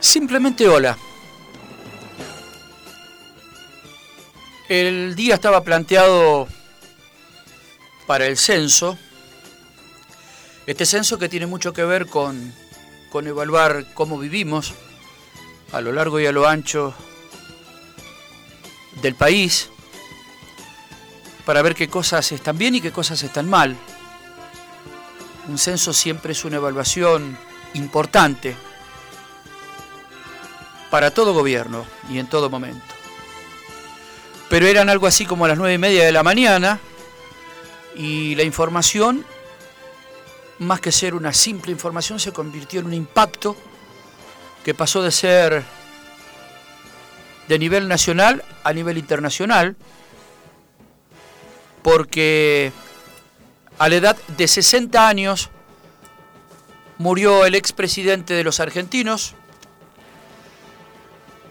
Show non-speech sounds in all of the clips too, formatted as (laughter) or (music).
Simplemente hola. El día estaba planteado para el censo. Este censo que tiene mucho que ver con, con evaluar cómo vivimos a lo largo y a lo ancho del país, para ver qué cosas están bien y qué cosas están mal. Un censo siempre es una evaluación importante para todo gobierno y en todo momento. Pero eran algo así como a las nueve y media de la mañana y la información, más que ser una simple información, se convirtió en un impacto que pasó de ser de nivel nacional a nivel internacional, porque a la edad de 60 años murió el expresidente de los argentinos,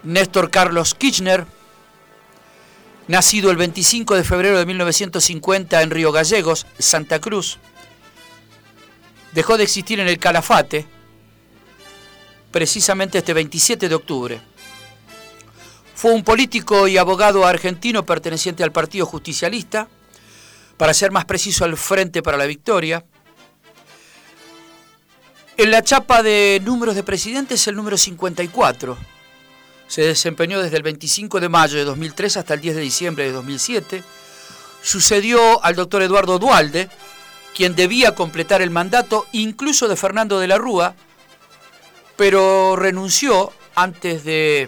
Néstor Carlos Kirchner, nacido el 25 de febrero de 1950 en Río Gallegos, Santa Cruz. Dejó de existir en el Calafate precisamente este 27 de octubre. Fue un político y abogado argentino perteneciente al Partido Justicialista, para ser más preciso al Frente para la Victoria. En la chapa de números de presidentes, el número 54. Se desempeñó desde el 25 de mayo de 2003 hasta el 10 de diciembre de 2007. Sucedió al doctor Eduardo Dualde, quien debía completar el mandato incluso de Fernando de la Rúa, pero renunció antes de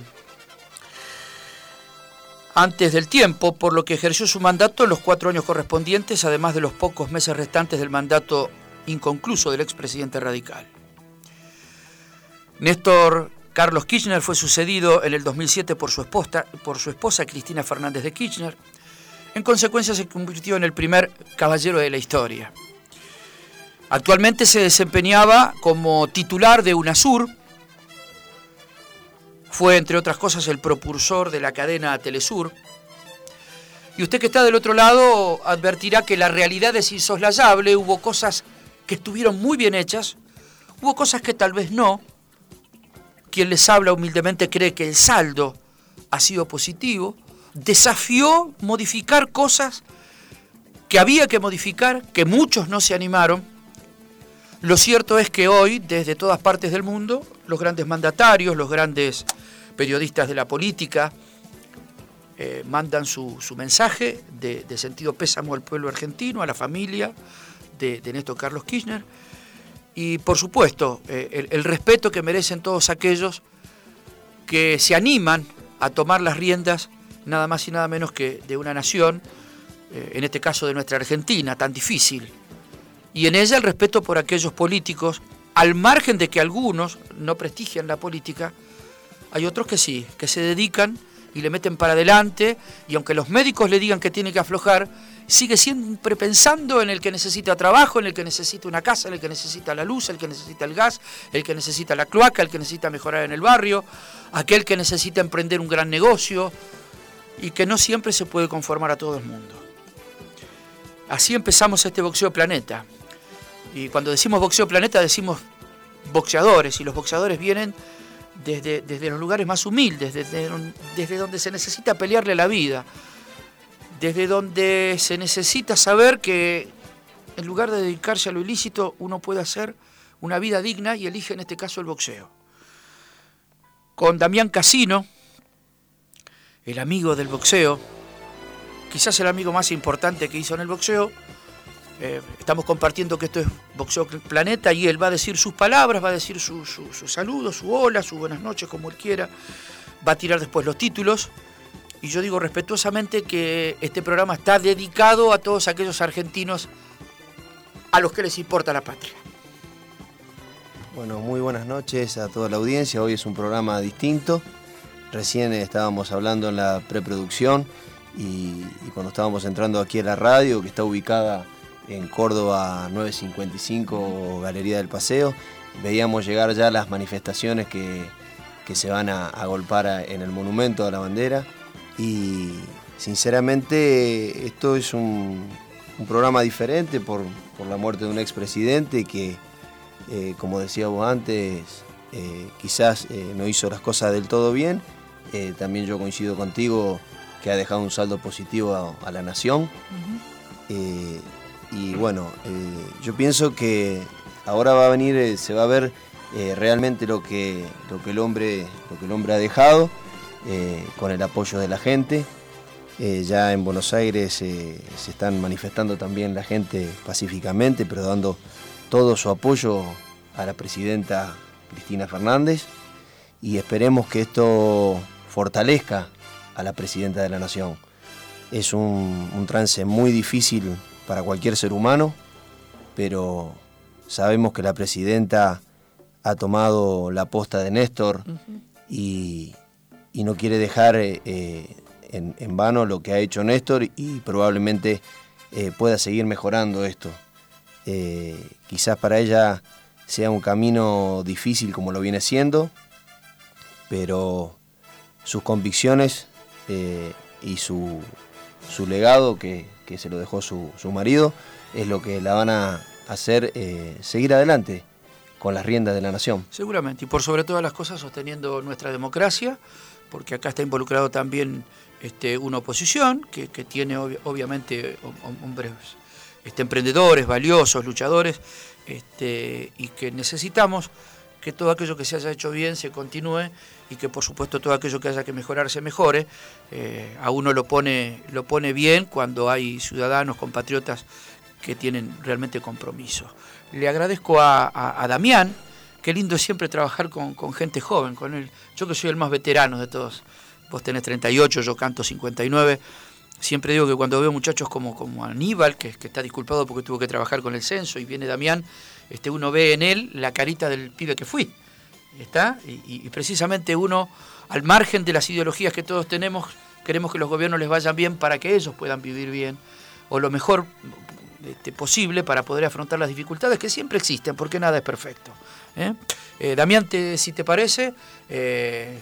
antes del tiempo, por lo que ejerció su mandato en los cuatro años correspondientes, además de los pocos meses restantes del mandato inconcluso del expresidente radical. Néstor Carlos Kirchner fue sucedido en el 2007 por su, esposa, por su esposa Cristina Fernández de Kirchner. En consecuencia se convirtió en el primer caballero de la historia. Actualmente se desempeñaba como titular de UNASUR, fue, entre otras cosas, el propulsor de la cadena Telesur. Y usted que está del otro lado advertirá que la realidad es insoslayable, hubo cosas que estuvieron muy bien hechas, hubo cosas que tal vez no. Quien les habla humildemente cree que el saldo ha sido positivo, desafió modificar cosas que había que modificar, que muchos no se animaron. Lo cierto es que hoy, desde todas partes del mundo, los grandes mandatarios, los grandes periodistas de la política eh, mandan su, mensaje de, sentido pésamo al pueblo argentino, a la familia de, Néstor Carlos Kirchner y por supuesto eh, el, respeto que merecen todos aquellos que se animan a tomar las riendas nada más y nada menos que de una nación, eh, en este caso de nuestra Argentina, tan difícil. Y en ella el respeto por aquellos políticos, al margen de que algunos no prestigian la política, hay otros que sí, que se dedican y le meten para adelante y aunque los médicos le digan que tiene que aflojar, sigue siempre pensando en el que necesita trabajo, en el que necesita una casa, en el que necesita la luz, el que necesita el gas, el que necesita la cloaca, el que necesita mejorar en el barrio, aquel que necesita emprender un gran negocio y que no siempre se puede conformar a todo el mundo. Así empezamos este Boxeo Planeta. Y cuando decimos Boxeo Planeta decimos boxeadores, y los boxeadores vienen desde, desde los lugares más humildes, desde, desde donde se necesita pelearle la vida, desde donde se necesita saber que en lugar de dedicarse a lo ilícito, uno puede hacer una vida digna y elige en este caso el boxeo. Con Damián Casino, el amigo del boxeo, quizás el amigo más importante que hizo en el boxeo, eh, estamos compartiendo que esto es Boxeo Planeta y él va a decir sus palabras, va a decir su, su, su saludo, su hola, su buenas noches, como él quiera, va a tirar después los títulos. Y yo digo respetuosamente que este programa está dedicado a todos aquellos argentinos a los que les importa la patria. Bueno, muy buenas noches a toda la audiencia. Hoy es un programa distinto. Recién estábamos hablando en la preproducción y, y cuando estábamos entrando aquí a la radio, que está ubicada en Córdoba 955, Galería del Paseo, veíamos llegar ya las manifestaciones que, que se van a, a golpar en el monumento a la bandera y sinceramente esto es un, un programa diferente por, por, la muerte de un expresidente que, eh, como decía vos antes, eh, quizás eh, no hizo las cosas del todo bien. También yo coincido contigo que ha dejado un saldo positivo a, a la nación. Uh -huh y bueno, yo pienso que ahora va a venir, se va a ver realmente lo que, lo, que el hombre, lo que el hombre ha dejado eh, con el apoyo de la gente. Eh, ya en Buenos Aires se están manifestando también la gente pacíficamente, pero dando todo su apoyo a la presidenta Cristina Fernández y esperemos que esto fortalezca a la presidenta de la Nación. Es un, un trance muy difícil para cualquier ser humano, pero sabemos que la presidenta ha tomado la posta de Néstor uh -huh. y, y, no quiere dejar eh, en, en, vano lo que ha hecho Néstor y probablemente eh, pueda seguir mejorando esto. Eh, quizás para ella sea un camino difícil como lo viene siendo, pero sus convicciones eh, y su, su legado que, que se lo dejó su, su, marido, es lo que la van a hacer eh, seguir adelante con las riendas de la nación. Seguramente, y por sobre todas las cosas sosteniendo nuestra democracia, porque acá está involucrado también este, una oposición que, tiene ob obviamente hombres este, emprendedores, valiosos, luchadores, este, y que necesitamos que todo aquello que se haya hecho bien se continúe y que por supuesto todo aquello que haya que mejorar se mejore. Eh, a uno lo pone, lo pone bien cuando hay ciudadanos, compatriotas que tienen realmente compromiso. Le agradezco a, a, a Damián, qué lindo es siempre trabajar con, gente joven, con él. Yo que soy el más veterano de todos. Vos tenés 38, yo canto 59. Siempre digo que cuando veo muchachos como, Aníbal, que, está disculpado porque tuvo que trabajar con el censo, y viene Damián, este, uno ve en él la carita del pibe que fui. ¿Está? Y, y, precisamente uno, al margen de las ideologías que todos tenemos, queremos que los gobiernos les vayan bien para que ellos puedan vivir bien, o lo mejor este, posible para poder afrontar las dificultades que siempre existen, porque nada es perfecto. ¿Eh? Eh, Damián, te, si te parece, eh,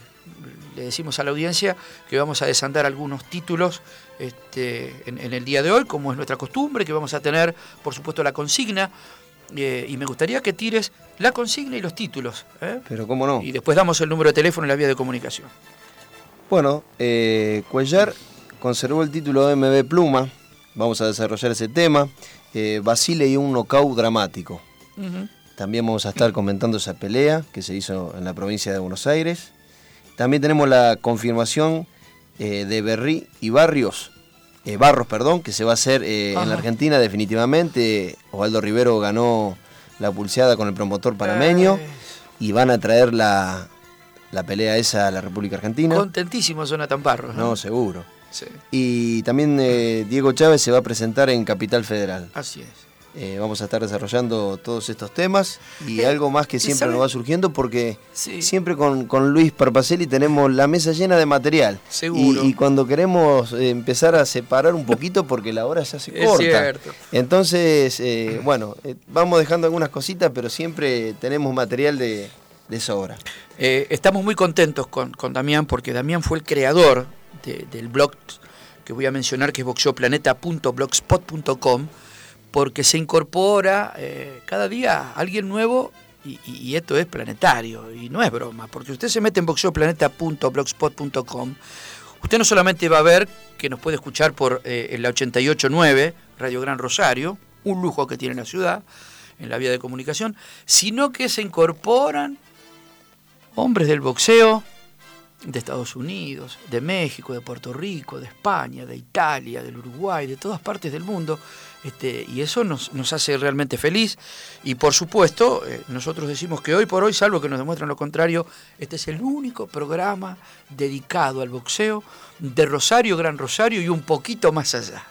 le decimos a la audiencia que vamos a desandar algunos títulos este, en, en el día de hoy, como es nuestra costumbre, que vamos a tener, por supuesto, la consigna y me gustaría que tires la consigna y los títulos. Pero cómo no. Y después damos el número de teléfono y la vía de comunicación. Bueno, eh, Cuellar conservó el título de MB Pluma. Vamos a desarrollar ese tema. Basile y un knockout dramático. Uh -huh. También vamos a estar comentando esa pelea que se hizo en la provincia de Buenos Aires. También tenemos la confirmación eh, de Berrí y Barrios eh, Barros, perdón, que se va a hacer eh, en la Argentina definitivamente. Osvaldo Rivero ganó la pulseada con el promotor panameño y van a traer la, la pelea esa a la República Argentina. Contentísimo Jonathan Barros. ¿no? no, seguro. Sí. Y también Diego Chávez se va a presentar en Capital Federal. Así es. Eh, vamos a estar desarrollando todos estos temas y eh, algo más que siempre nos va surgiendo porque sí. siempre con, con, Luis Parpacelli tenemos la mesa llena de material. Seguro. Y, y cuando queremos eh, empezar a separar un poquito porque la hora ya se (laughs) corta. Es cierto. Entonces, eh, bueno, vamos dejando algunas cositas, pero siempre tenemos material de, de sobra. estamos muy contentos con, con, Damián porque Damián fue el creador de, del blog que voy a mencionar, que es boxeoplaneta.blogspot.com, porque se incorpora eh, cada día alguien nuevo y, esto es planetario y no es broma, porque usted se mete en boxeoplaneta.blogspot.com, usted no solamente va a ver que nos puede escuchar por eh, la 88.9, Radio Gran Rosario, un lujo que tiene la ciudad en la vía de comunicación, sino que se incorporan hombres del boxeo de Estados Unidos, de México, de Puerto Rico, de España, de Italia, del Uruguay, de todas partes del mundo, este, y eso nos, hace realmente feliz. Y por supuesto, eh, nosotros decimos que hoy por hoy, salvo que nos demuestran lo contrario, este es el único programa dedicado al boxeo de Rosario, Gran Rosario y un poquito más allá.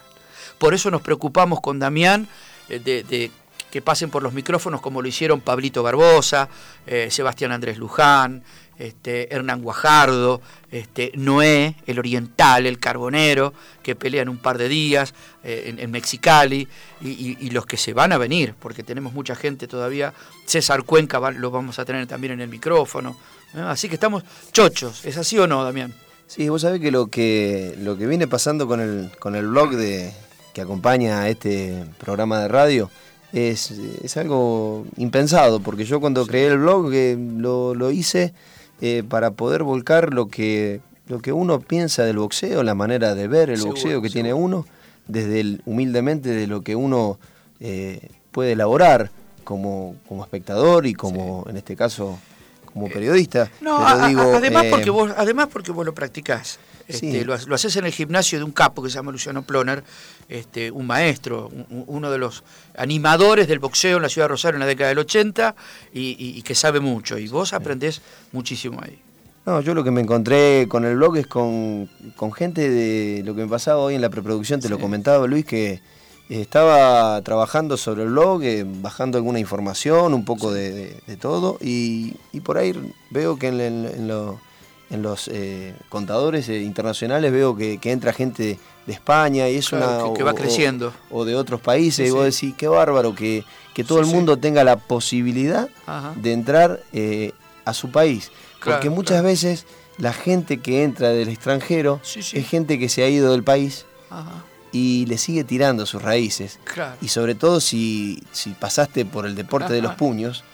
Por eso nos preocupamos con Damián eh, de, que pasen por los micrófonos como lo hicieron Pablito Barbosa, eh, Sebastián Andrés Luján, este, Hernán Guajardo, este, Noé, el oriental, el carbonero, que pelean un par de días eh, en, Mexicali, y, los que se van a venir, porque tenemos mucha gente todavía. César Cuenca lo vamos a tener también en el micrófono. Así que estamos chochos, ¿es así o no, Damián? Sí, vos sabés que lo que, lo que viene pasando con el, con el blog de, que acompaña a este programa de radio es, es algo impensado, porque yo cuando creé el blog eh, lo, lo hice eh, para poder volcar lo que, lo que uno piensa del boxeo, la manera de ver el boxeo que tiene uno, desde el, humildemente de lo que uno eh, puede elaborar como, como espectador y como, en este caso, como periodista. No, además, porque vos, además porque vos lo practicás. Este, lo, haces en el gimnasio de un capo que se llama Luciano Ploner, este, un maestro, uno de los animadores del boxeo en la ciudad de Rosario en la década del 80 y, que sabe mucho. Y vos aprendés muchísimo ahí. No, yo lo que me encontré con el blog es con, gente de lo que me pasaba hoy en la preproducción, te lo comentaba Luis, que estaba trabajando sobre el blog, eh, bajando alguna información, un poco de, todo, y, por ahí veo que en, lo en los eh, contadores eh, internacionales veo que, entra gente de España y es una que, va creciendo. o, de otros países y vos decís qué bárbaro que, todo el mundo tenga la posibilidad de entrar eh, a su país. Porque muchas veces la gente que entra del extranjero es gente que se ha ido del país y le sigue tirando sus raíces. Y sobre todo si, si pasaste por el deporte de los puños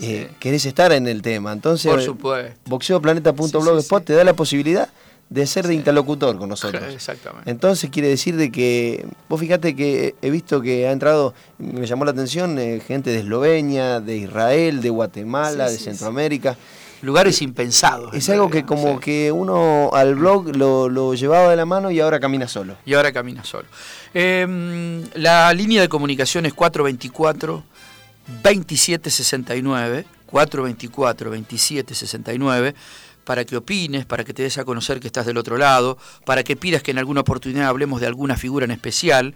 eh, querés estar en el tema. Entonces, Por supuesto. boxeoplaneta.blogspot te da la posibilidad de ser de interlocutor con (laughs) nosotros. Exactamente. Entonces quiere decir de que, vos fíjate que he visto que ha entrado, me llamó la atención, eh, gente de Eslovenia, de Israel, de Guatemala, de Centroamérica. Lugares impensados. Es algo que como que uno al blog lo, llevaba de la mano y ahora camina solo. Y ahora camina solo. Em, la línea de comunicación es 424 2769, 424 2769, para que opines, para que te des a conocer que estás del otro lado, para que pidas que en alguna oportunidad hablemos de alguna figura en especial.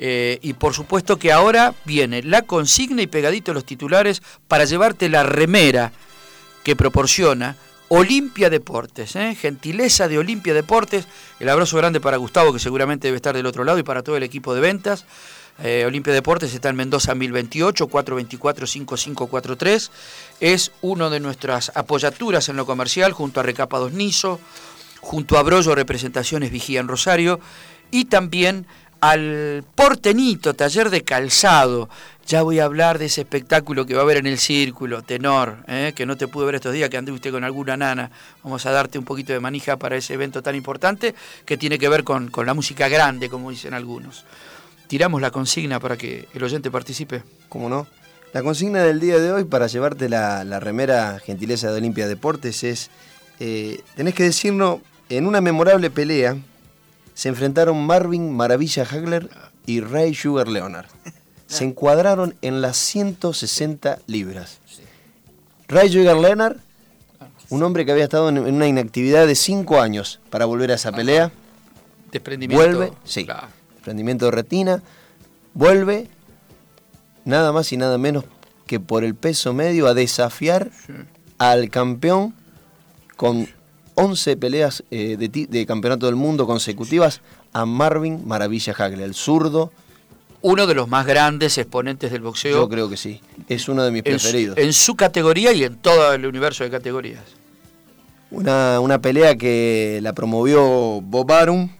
Eh, y por supuesto que ahora viene la consigna y pegadito los titulares para llevarte la remera que proporciona Olimpia Deportes, ¿eh? gentileza de Olimpia Deportes. El abrazo grande para Gustavo, que seguramente debe estar del otro lado, y para todo el equipo de ventas. Eh, Olimpia Deportes está en Mendoza 1028, 424-5543. Es uno de nuestras apoyaturas en lo comercial, junto a Recapados Niso, junto a Brollo Representaciones Vigía en Rosario, y también al Portenito, taller de calzado. Ya voy a hablar de ese espectáculo que va a haber en el círculo, tenor, eh, que no te pude ver estos días, que ande usted con alguna nana. Vamos a darte un poquito de manija para ese evento tan importante que tiene que ver con, con la música grande, como dicen algunos tiramos la consigna para que el oyente participe. ¿Cómo no? La consigna del día de hoy para llevarte la, remera gentileza de Olimpia Deportes es, eh, tenés que decirnos, en una memorable pelea se enfrentaron Marvin Maravilla Hagler y Ray Sugar Leonard. (laughs) Se encuadraron en las 160 libras. Ray Sugar Leonard, un hombre que había estado en una inactividad de 5 años para volver a esa pelea. Desprendimiento. Vuelve, sí rendimiento de retina, vuelve nada más y nada menos que por el peso medio a desafiar al campeón con 11 peleas eh, de, campeonato del mundo consecutivas a Marvin Maravilla Hagler, el zurdo. Uno de los más grandes exponentes del boxeo. Yo creo que sí, es uno de mis preferidos. en su categoría y en todo el universo de categorías. Una, una pelea que la promovió Bob Arum,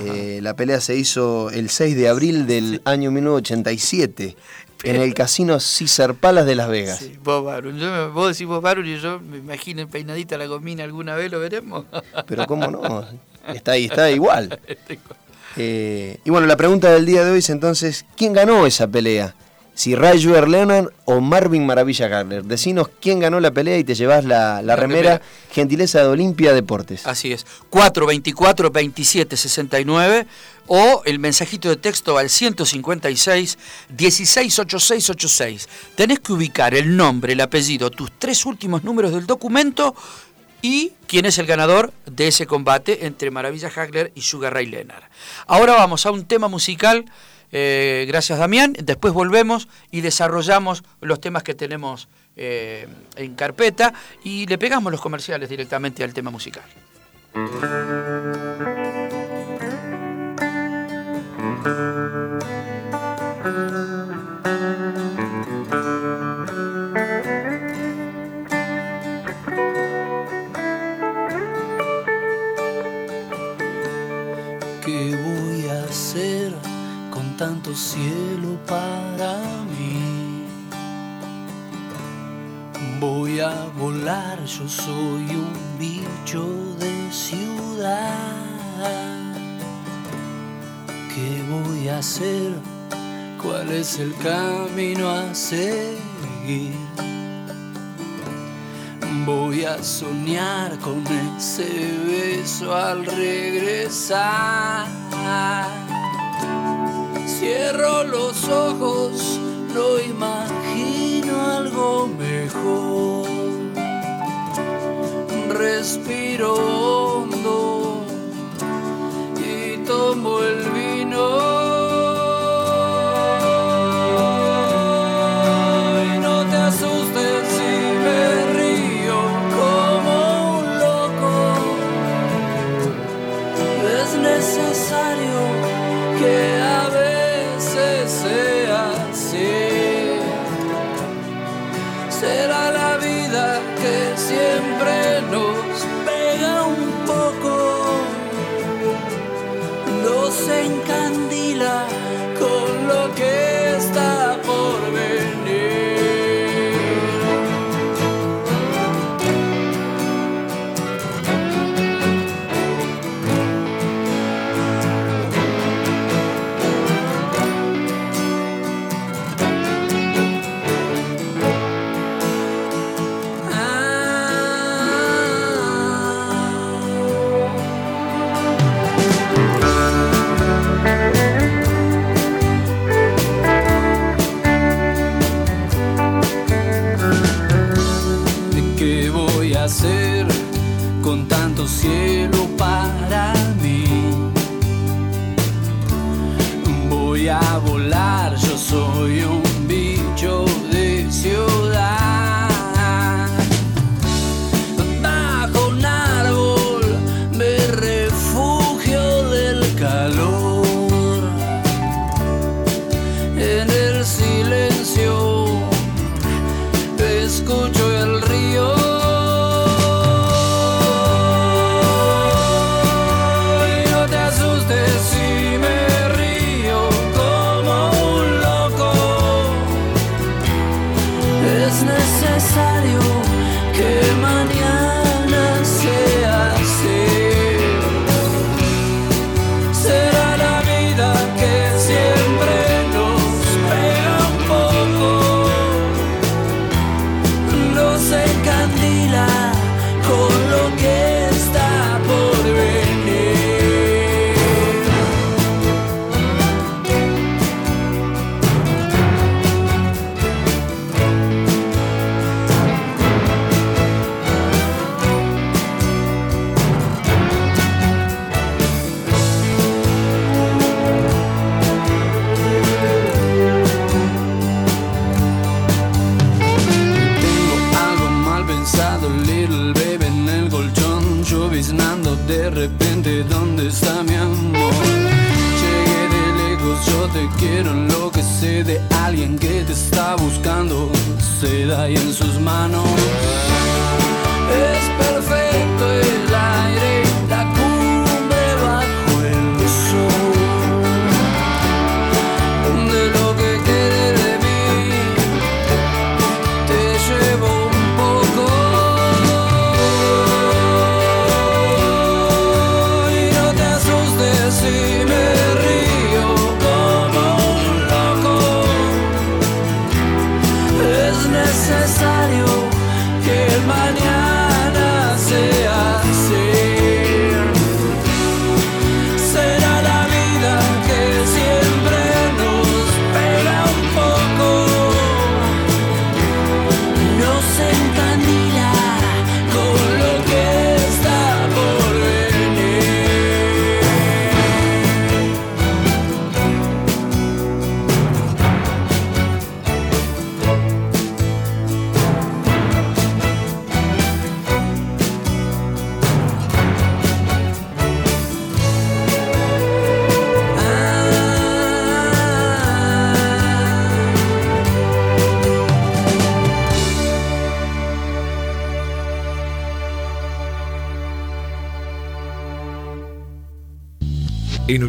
Eh, la pelea se hizo el 6 de abril del año 1987 en el casino Cesar Palace de Las Vegas. Sí, Bob Barum. Yo, vos decís Bob Barum y yo me imagino peinadita la gomina alguna vez, lo veremos. Pero cómo no, (laughs) está ahí, está igual. Eh, y bueno, la pregunta del día de hoy es entonces, ¿quién ganó esa pelea? Si Ray Leonard o Marvin Maravilla Garner. Decinos quién ganó la pelea y te llevas la, remera, gentileza de Olimpia Deportes. Así es, 424 27 69 o el mensajito de texto al 156 168686. Tenés que ubicar el nombre, el apellido, tus tres últimos números del documento y quién es el ganador de ese combate entre Maravilla Hagler y Sugar Ray Leonard. Ahora vamos a un tema musical eh, gracias Damián. Después volvemos y desarrollamos los temas que tenemos eh, en carpeta y le pegamos los comerciales directamente al tema musical. Tanto cielo para mí. Voy a volar, yo soy un bicho de ciudad. ¿Qué voy a hacer? ¿Cuál es el camino a seguir? Voy a soñar con ese beso al regresar. Cierro los ojos, no imagino algo mejor. Respiro hondo y tomo el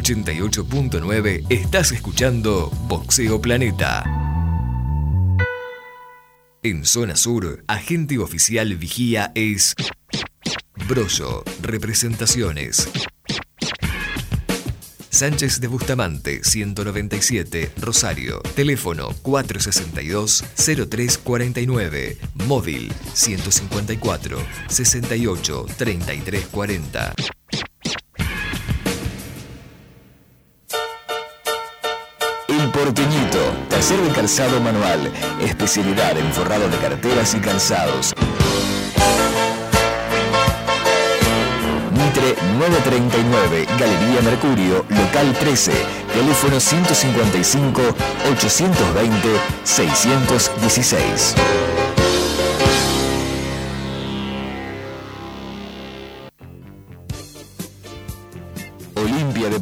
88.9 estás escuchando Boxeo Planeta. En zona sur, agente oficial vigía es Brollo, representaciones. Sánchez de Bustamante, 197, Rosario. Teléfono 462-0349. Móvil 154-68-3340. Porteñito, taller de calzado manual, especialidad en forrado de carteras y calzados. Mitre 939, Galería Mercurio, local 13, teléfono 155 820 616.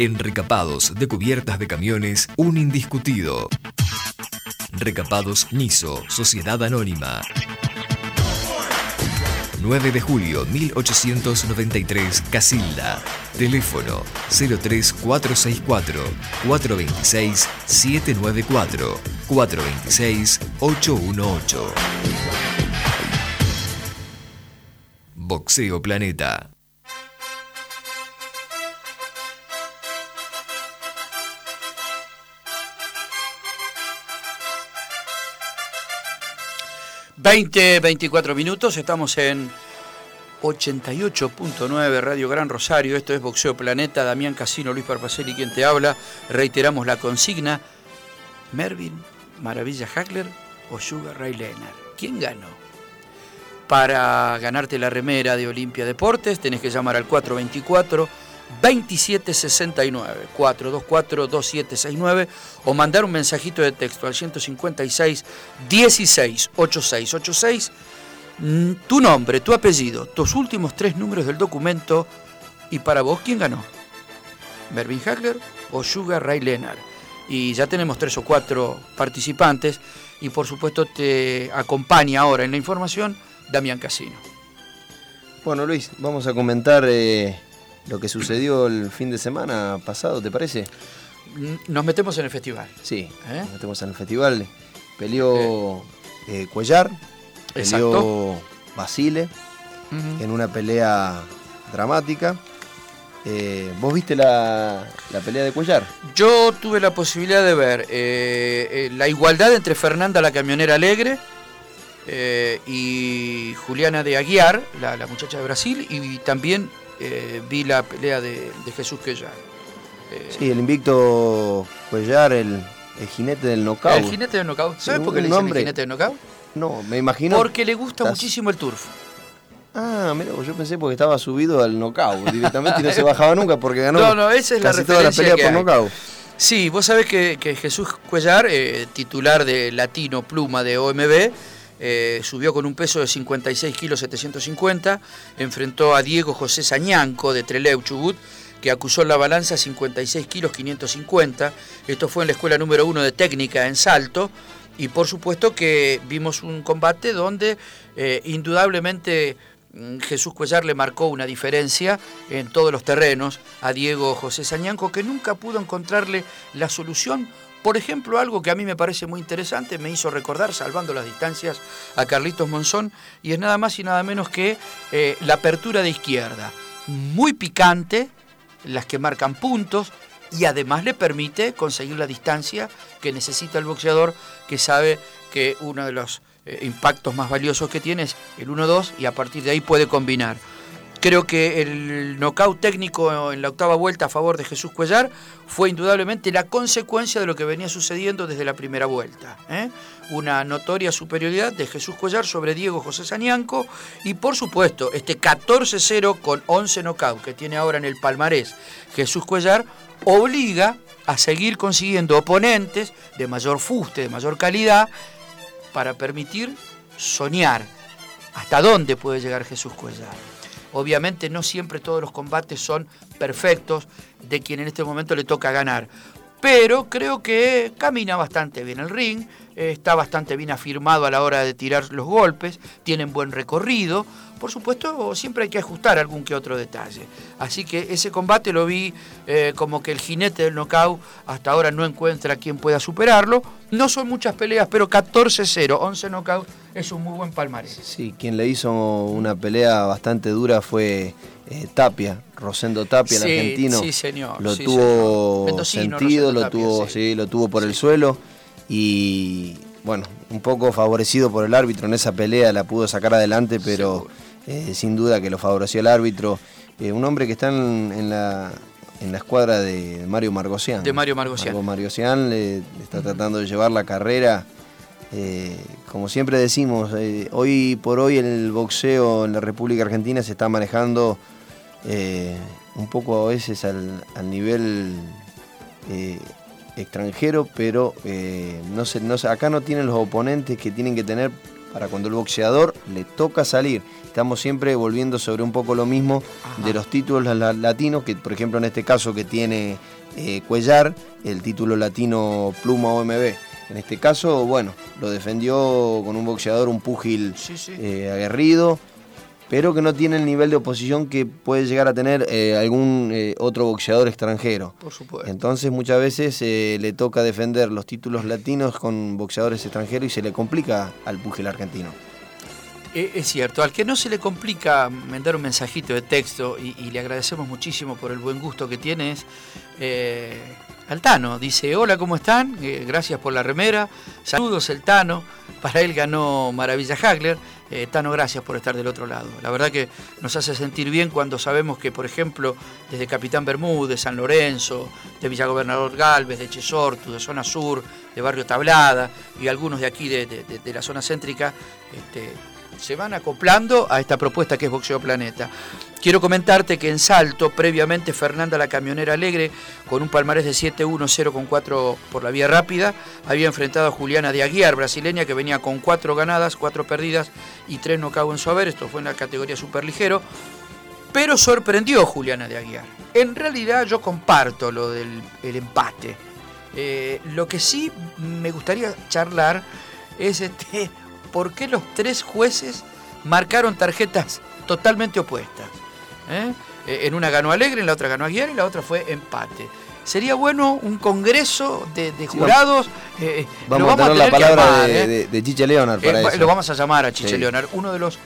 En recapados de cubiertas de camiones, un indiscutido. Recapados Niso, Sociedad Anónima. 9 de julio 1893, Casilda. Teléfono 03464 426 794 426 818. Boxeo Planeta. Veinte, 24 minutos, estamos en 88.9 Radio Gran Rosario, esto es Boxeo Planeta, Damián Casino, Luis Parpacelli quien te habla, reiteramos la consigna, Mervin, Maravilla Hackler o Sugar Ray Leonard, ¿quién ganó? Para ganarte la remera de Olimpia Deportes tenés que llamar al 424 2769 424 2769 o mandar un mensajito de texto al 156 16 8686 tu nombre, tu apellido, tus últimos tres números del documento y para vos, ¿quién ganó? ¿Mervyn Hagler o Sugar Ray Leonard? Y ya tenemos tres o cuatro participantes y por supuesto te acompaña ahora en la información Damián Casino. Bueno Luis, vamos a comentar eh, lo que sucedió el fin de semana pasado, ¿te parece? Nos metemos en el festival. Sí, ¿Eh? nos metemos en el festival. Peleó eh, Cuellar, Peleó Basile en una pelea dramática. Eh, ¿Vos viste la, pelea de Cuellar? Yo tuve la posibilidad de ver eh, eh, la igualdad entre Fernanda la camionera alegre y Juliana de Aguiar, la, muchacha de Brasil, y también vi la pelea de, Jesús Cuellar. sí, el invicto Cuellar, el, jinete del knockout. El jinete del knockout. ¿Sabes por qué le dicen el jinete del knockout? No, me imagino. Porque le gusta muchísimo el turf. Ah, mira, yo pensé porque estaba subido al knockout directamente y no se bajaba nunca porque ganó. (laughs) No, no, esa es la referencia la pelea por knockout. Sí, vos sabés que, Jesús Cuellar, eh, titular de Latino Pluma de OMB, eh, subió con un peso de 56 kilos 750, enfrentó a Diego José Sañanco de Treleu Chubut, que acusó en la balanza 56 kilos 550. Esto fue en la escuela número uno de técnica en Salto. Y por supuesto que vimos un combate donde eh, indudablemente mm, Jesús Cuellar le marcó una diferencia en todos los terrenos a Diego José Sañanco, que nunca pudo encontrarle la solución. Por ejemplo, algo que a mí me parece muy interesante, me hizo recordar, salvando las distancias, a Carlitos Monzón, y es nada más y nada menos que eh, la apertura de izquierda. Muy picante, las que marcan puntos, y además le permite conseguir la distancia que necesita el boxeador que sabe que uno de los eh, impactos más valiosos que tiene es el 1-2 y a partir de ahí puede combinar. Creo que el knockout técnico en la octava vuelta a favor de Jesús Cuellar fue indudablemente la consecuencia de lo que venía sucediendo desde la primera vuelta. ¿eh? Una notoria superioridad de Jesús Cuellar sobre Diego José Sanianco y por supuesto este 14-0 con 11 knockout que tiene ahora en el palmarés Jesús Cuellar obliga a seguir consiguiendo oponentes de mayor fuste, de mayor calidad para permitir soñar hasta dónde puede llegar Jesús Cuellar. Obviamente no siempre todos los combates son perfectos de quien en este momento le toca ganar. Pero creo que camina bastante bien el ring, está bastante bien afirmado a la hora de tirar los golpes, tienen buen recorrido. Por supuesto, siempre hay que ajustar algún que otro detalle. Así que ese combate lo vi eh, como que el jinete del knockout hasta ahora no encuentra quien pueda superarlo. No son muchas peleas, pero 14-0, 11 knockouts es un muy buen palmarés. Sí, quien le hizo una pelea bastante dura fue eh, Tapia, Rosendo Tapia, el argentino. Sí, señor. Lo tuvo sentido, lo tuvo, sí. lo tuvo por el suelo y bueno, un poco favorecido por el árbitro en esa pelea, la pudo sacar adelante, pero eh, sin duda que lo favoreció el árbitro. Eh, un hombre que está en, la, en la escuadra de Mario Margocián. De Mario Margocián. Mario Margocián le, está tratando de llevar la carrera. Eh, como siempre decimos, hoy por hoy el boxeo en la República Argentina se está manejando un poco a veces al, al nivel extranjero, pero no se, no, acá no tienen los oponentes que tienen que tener para cuando el boxeador le toca salir. Estamos siempre volviendo sobre un poco lo mismo de los títulos latinos, que por ejemplo en este caso que tiene eh, Cuellar, el título latino Pluma OMB. En este caso, bueno, lo defendió con un boxeador, un púgil eh, aguerrido, pero que no tiene el nivel de oposición que puede llegar a tener eh, algún eh, otro boxeador extranjero. Por supuesto. Entonces muchas veces eh, le toca defender los títulos latinos con boxeadores extranjeros y se le complica al pugil argentino. Es cierto, al que no se le complica mandar un mensajito de texto y, le agradecemos muchísimo por el buen gusto que tiene es al Tano. Dice, hola, ¿cómo están? gracias por la remera. Saludos, el Tano. Para él ganó Maravilla Hagler. Eh, Tano, gracias por estar del otro lado. La verdad que nos hace sentir bien cuando sabemos que, por ejemplo, desde Capitán Bermúdez, San Lorenzo, de Villagobernador Galvez, de Chesortu, de Zona Sur, de Barrio Tablada y algunos de aquí de, la zona céntrica, este, se van acoplando a esta propuesta que es Boxeo Planeta. Quiero comentarte que en Salto, previamente Fernanda la camionera alegre, con un palmarés de 7-1-0 con 4 por la vía rápida, había enfrentado a Juliana de Aguiar, brasileña, que venía con 4 ganadas, 4 perdidas y 3 cago en su haber. Esto fue en la categoría superligero. Pero sorprendió Juliana de Aguiar. En realidad yo comparto lo del empate. Eh, lo que sí me gustaría charlar es este, por qué los tres jueces marcaron tarjetas totalmente opuestas. ¿eh? Eh, en una ganó Alegre, en la otra ganó Aguiar y la otra fue empate. Sería bueno un congreso de, jurados. Eh, vamos, a tener la palabra de, Chiche Leonard para eso. Lo vamos a llamar a Chiche Leonard, uno de los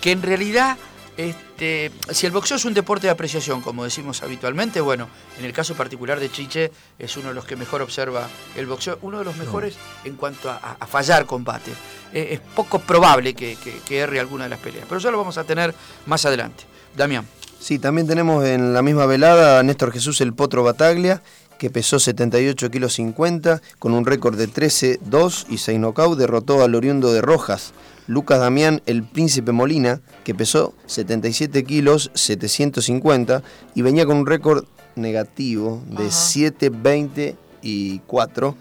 que en realidad, este, si el boxeo es un deporte de apreciación, como decimos habitualmente, bueno, en el caso particular de Chiche es uno de los que mejor observa el boxeo, uno de los mejores en cuanto a, fallar combate. es poco probable que, que erre alguna de las peleas, pero eso lo vamos a tener más adelante. Damián. Sí, también tenemos en la misma velada a Néstor Jesús el Potro Bataglia, que pesó 78 kilos 50, con un récord de 13-2 y 6 knockout, derrotó al oriundo de Rojas, Lucas Damián el Príncipe Molina, que pesó 77 kilos 750 y venía con un récord negativo de 7-20 y 4.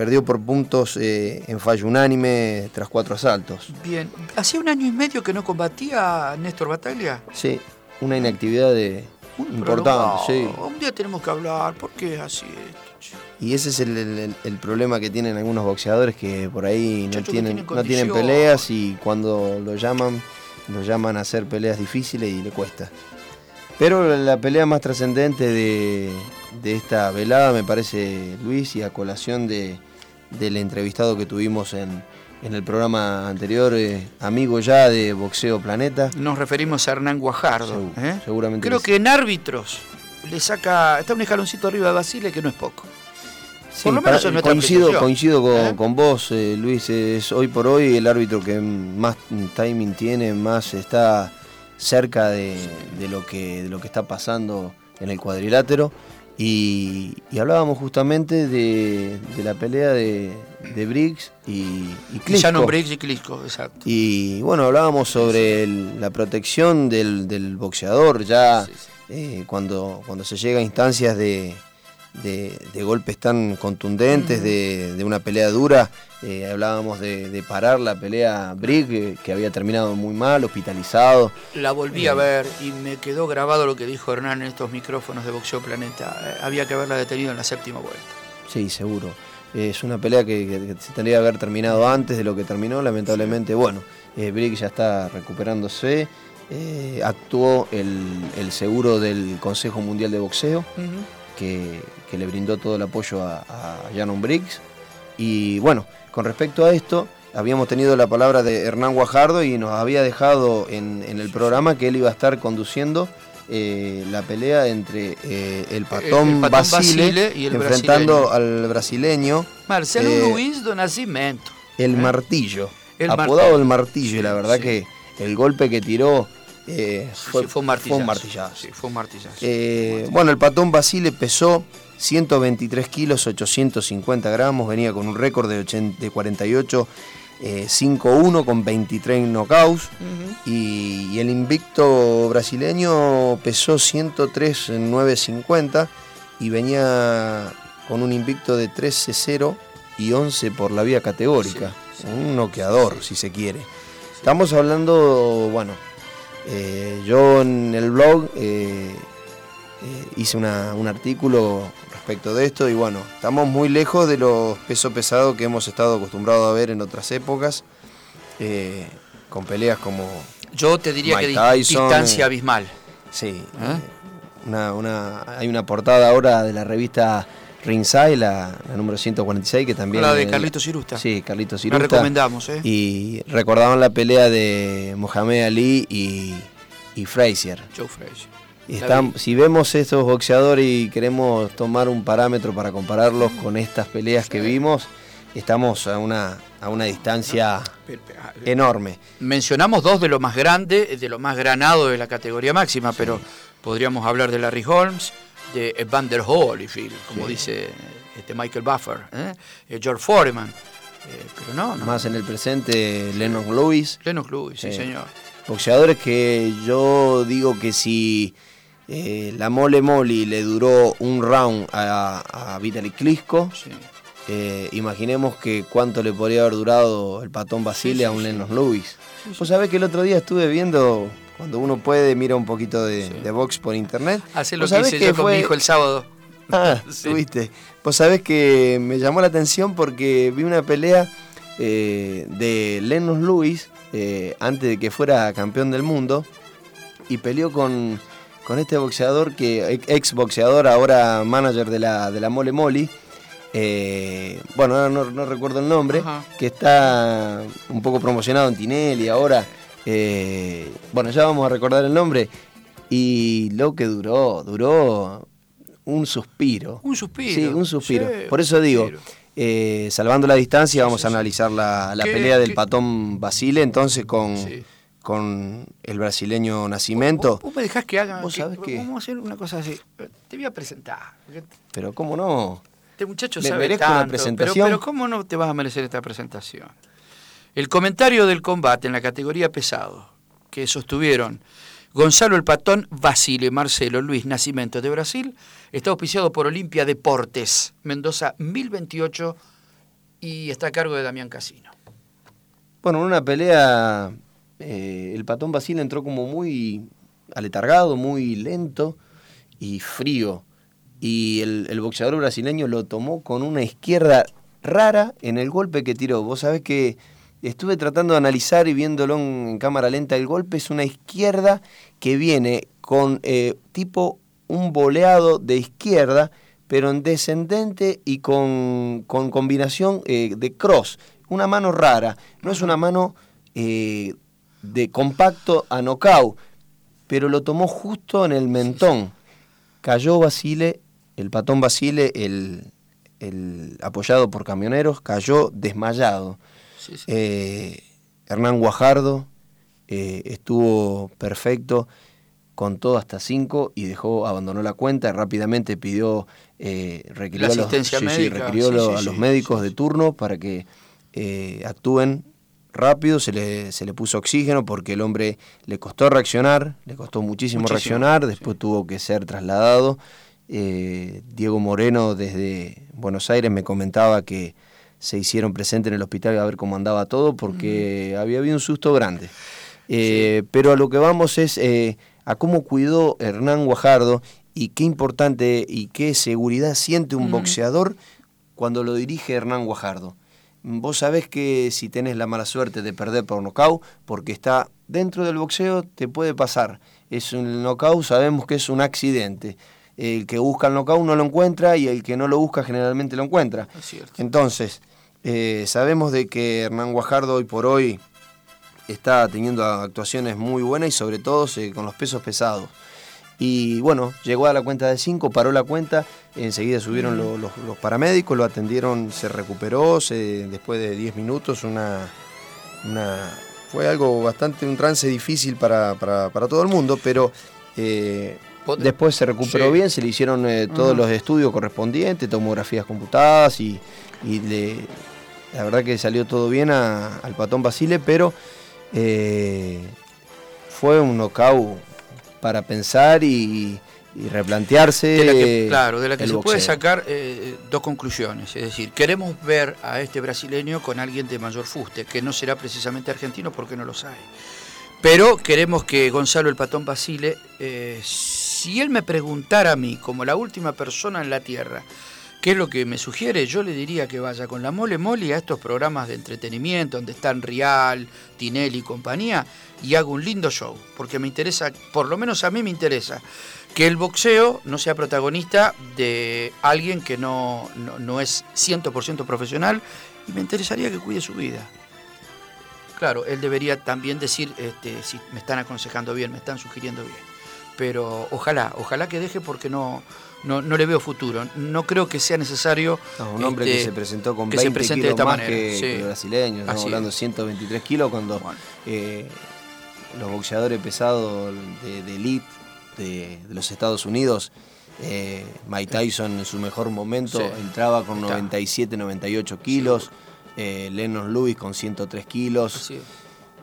Perdió por puntos eh, en fallo unánime tras cuatro asaltos. Bien. ¿Hacía un año y medio que no combatía Néstor Bataglia? Sí, una inactividad de, importante. Sí. Un día tenemos que hablar. ¿Por qué es así Y ese es el, problema que tienen algunos boxeadores que por ahí no tienen, no tienen peleas y cuando lo llaman, lo llaman a hacer peleas difíciles y le cuesta. Pero la pelea más trascendente de, de, esta velada me parece Luis y a colación de, del entrevistado que tuvimos en, el programa anterior, eh, amigo ya de Boxeo Planeta. Nos referimos a Hernán Guajardo. ¿eh? Seguramente. Creo que en árbitros le saca, está un escaloncito arriba de Basile que no es poco. por lo menos coincido, coincido con, ¿Eh? con vos, Luis. Es hoy por hoy el árbitro que más timing tiene, más está cerca de, de lo que, de lo que está pasando en el cuadrilátero. Y, y hablábamos justamente de, de la pelea de, de Briggs y, y. Shannon Briggs y Klitschko, exacto. Y bueno, hablábamos sobre el- la protección del, del boxeador ya Sí, sí. Eh, cuando, cuando se llega a instancias de, de- de golpes tan contundentes, de, de una pelea dura. eh, hablábamos de, de parar la pelea Briggs, eh, que había terminado muy mal, hospitalizado. La volví a ver y me quedó grabado lo que dijo Hernán en estos micrófonos de Boxeo Planeta. Eh, había que haberla detenido en la séptima vuelta. Sí, seguro. Es una pelea que, que- que se tendría que haber terminado antes de lo que terminó, lamentablemente. Bueno, eh, Briggs ya está recuperándose. Eh, actuó el, el seguro del Consejo Mundial de Boxeo, que, que le brindó todo el apoyo a, a Shannon Briggs. Y bueno, con respecto a esto, habíamos tenido la palabra de Hernán Guajardo y nos había dejado en, en el programa que él iba a estar conduciendo eh, la pelea entre eh, el patón, el patón Basile, Basile y el enfrentando brasileño. al brasileño Marcelo Eh, Luis do Nascimento. el martillo, El apodado martillo. el martillo, y la verdad Sí. que el golpe que tiró eh, Fue, fue un martillazo. martillazo. Sí, fue un martillazo. Eh, bueno, el patón Basile pesó 123 kilos, 850 gramos, venía con un récord de, 80 de 48, eh, 5-1 con 23 knockouts. Ujú. Y, y el invicto brasileño pesó 103 en 950 y venía con un invicto de 13-0 y 11 por la vía categórica. Sí, sí. Un noqueador, si se quiere. Estamos hablando, bueno, eh, yo en el blog eh, eh, hice una- un artículo respecto de esto y bueno, estamos muy lejos de los pesos pesados que hemos estado acostumbrados a ver en otras épocas, con peleas como, Yo te diría Mike que Tyson, distancia abismal. sí, una, una- hay una portada ahora de la revista Ringside, la, la número 146, que también... la de Carlitos Cirusta. Sí, Carlitos La Cirusta. recomendamos, ¿eh? Y recordaban la pelea de Mohamed Ali y, y Frazier. Joe Frazier. Y La están- vi. si vemos estos boxeadores y queremos tomar un parámetro para compararlos con estas peleas que vimos, estamos a una, a una distancia enorme. Mencionamos dos de lo más grande, de lo más granado de la categoría máxima, pero podríamos hablar de Larry Holmes, de Evander Holyfield, como Sí. dice este Michael Buffer, ¿eh? Eh, George Foreman. Eh, pero no, no. Más en el presente, Lennox Lewis, Lennox Lewis, sí, señor. boxeadores que yo digo que si la mole moli le duró un round a, a Vitaly Klitschko, Sí. Imaginemos que cuánto le podría haber durado el patón Basile Sí, a un. Lennox Lewis. Vos sabés que el otro día estuve viendo, cuando uno puede, mira un poquito de, Sí. de box por internet. Hace lo que hice yo con mi hijo el sábado. Ah, (laughs) Sí. tuviste. Vos sabés que me llamó la atención porque vi una pelea eh, de Lennox Lewis eh, antes de que fuera campeón del mundo y peleó con, con este boxeador que ex boxeador ahora manager de la, de la Mole Moli eh, bueno ahora no, no recuerdo el nombre Ajá. que está un poco promocionado en Tinelli ahora eh, bueno ya vamos a recordar el nombre y lo que duró duró un suspiro Un suspiro. Sí, un suspiro. Sí, Por eso digo, eh, salvando la distancia, vamos sí, a analizar la, la ¿Qué- pelea del qué- patón Basile, entonces con, con el brasileño Nacimiento. ¿Vos, vos me dejás que haga. Vos que- sabés que- Vamos a hacer una cosa así. Te voy a presentar. Pero cómo no, Este muchacho ¿Me sabe merezco una tanto, presentación? Pero, pero ¿cómo no te vas a merecer esta presentación? El comentario del combate en la categoría pesado que sostuvieron Gonzalo el Patón, Basile, Marcelo, Luis Nacimiento de Brasil, está auspiciado por Olimpia Deportes, Mendoza 1028 y está a cargo de Damián Casino. Bueno, en una pelea, eh, el patón Basile entró como muy aletargado, muy lento y frío. Y el, el boxeador brasileño lo tomó con una izquierda rara en el golpe que tiró. Vos sabés que estuve tratando de analizar y viéndolo en, cámara lenta. El golpe es una izquierda que viene con eh, tipo un boleado de izquierda, pero en descendente y con, con combinación eh, de cross. Una mano rara. No es una mano eh, de compacto a knockout, pero lo tomó justo en el mentón. Cayó Basile, el patón Basile, el, el apoyado por camioneros, cayó desmayado. Sí, sí. Eh, Hernán Guajardo eh, estuvo perfecto, contó hasta cinco y dejó, abandonó la cuenta, rápidamente pidió, eh, requirió, La a los, asistencia sí, sí, médica, requirió a los médicos de turno para que eh, actúen rápido, se le, se le puso oxígeno porque el hombre le costó reaccionar, le costó muchísimo, Muchísimo, reaccionar, después tuvo que ser trasladado. Diego Moreno desde Buenos Aires me comentaba que se hicieron presentes en el hospital a ver cómo andaba todo porque había habido un susto grande. Eh, Pero a lo que vamos es eh, a cómo cuidó Hernán Guajardo y qué importante y qué seguridad siente un boxeador cuando lo dirige Hernán Guajardo. Vos sabés que si tenés la mala suerte de perder por nocaut, porque está dentro del boxeo, te puede pasar. Es un nocaut, sabemos que es un accidente. El que busca el nocaut no lo encuentra y el que no lo busca generalmente lo encuentra. Es cierto. Entonces, eh, sabemos de que Hernán Guajardo hoy por hoy está teniendo actuaciones muy buenas y sobre todo eh, con los pesos pesados. Y bueno, llegó a la cuenta de 5, paró la cuenta, enseguida subieron lo- los, los paramédicos, lo atendieron, se recuperó, se- después de 10 minutos, una, una- fue algo bastante, un trance difícil para, para- para todo el mundo, pero eh, después se recuperó Sí. bien, se le hicieron eh, todos los estudios correspondientes, tomografías computadas y, y le- la verdad que salió todo bien a- al patón Basile, pero eh, fue un knockout para pensar y, y replantearse. de la que, claro, de la que se puede sacar eh, dos conclusiones. Es decir, queremos ver a este brasileño con alguien de mayor fuste, que no será precisamente argentino porque no lo sabe. Pero queremos que Gonzalo el Patón Basile, eh, si él me preguntara a mí, como la última persona en la Tierra, qué es lo que me sugiere, yo le diría que vaya con la mole mole a estos programas de entretenimiento donde están Rial, Tinelli y compañía y haga un lindo show, porque me interesa, por lo menos a mí me interesa, que el boxeo no sea protagonista de alguien que no, no, no es 100% profesional y me interesaría que cuide su vida. Claro, él debería también decir este, si me están aconsejando bien, me están sugiriendo bien. Pero ojalá, ojalá que deje porque no, no, no le veo futuro. No creo que sea necesario. No, un hombre que este, se presentó con que se 20 presente de kilos esta más manera, que, sí. que el brasileño, estamos hablando de es. 123 kilos cuando Bueno. eh, los boxeadores pesados de, de elite de, de los Estados Unidos, eh, Mike Tyson en su mejor momento Sí. entraba con Está. 97, 98 kilos, eh, Lennon Lewis con 103 kilos.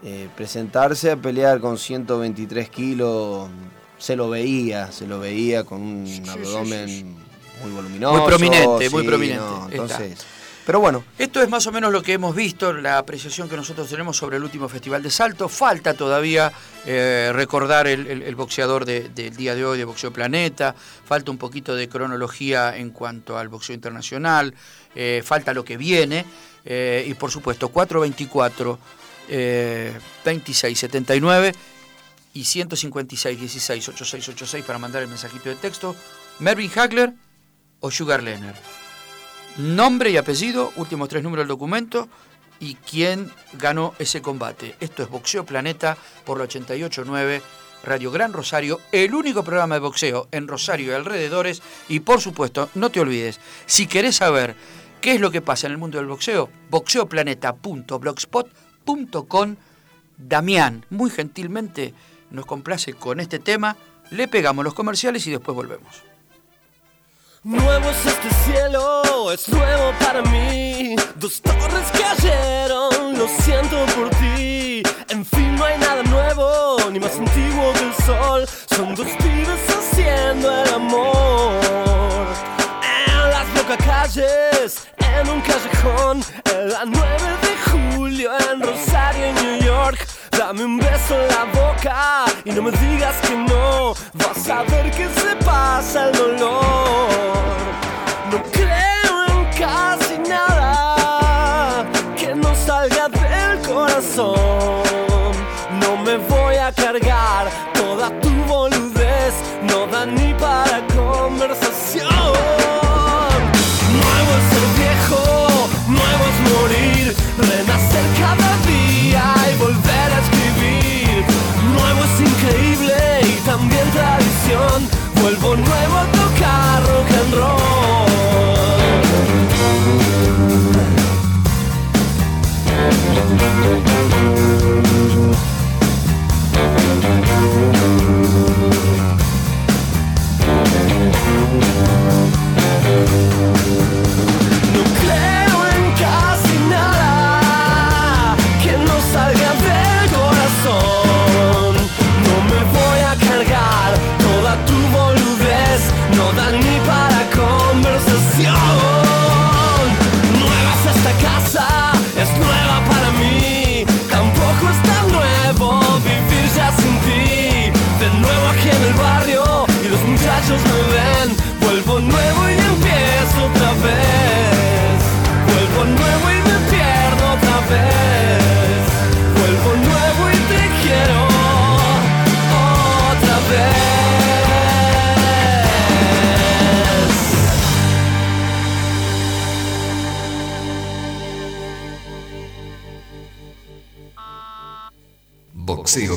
Eh, presentarse a pelear con 123 kilos, se lo veía, se lo veía con un sí, abdomen sí, sí. muy voluminoso. Muy prominente, muy prominente, no, está. entonces, pero bueno, Esto es más o menos lo que hemos visto, la apreciación que nosotros tenemos sobre el último Festival de Salto. Falta todavía eh, recordar el, el- el boxeador de- del día de hoy, de Boxeo Planeta. Falta un poquito de cronología en cuanto al boxeo internacional. eh, falta lo que viene. eh, y por supuesto, 424, eh, 26, 79 y 156, 16, 8686 para mandar el mensajito de texto. Mervyn Hagler o Sugar Leonard. Nombre y apellido, últimos tres números del documento y quién ganó ese combate. Esto es Boxeo Planeta por la 889 Radio Gran Rosario, el único programa de boxeo en Rosario y alrededores. Y por supuesto, no te olvides, si querés saber qué es lo que pasa en el mundo del boxeo, boxeoplaneta.blogspot.com. Damián, muy gentilmente, nos complace con este tema. Le pegamos los comerciales y después volvemos. Nuevo es este cielo, es nuevo para mí. Dos torres cayeron, lo siento por ti. En fin, no hay nada nuevo, ni más antiguo que el sol. Son dos pibes haciendo el amor. En las locas calles, en un callejón. En la 9 de julio, en Rosario, en New York. Dame un beso en la boca y no me digas que no. Vas a ver que se pasa el dolor. No creo en casi nada que no salga del corazón.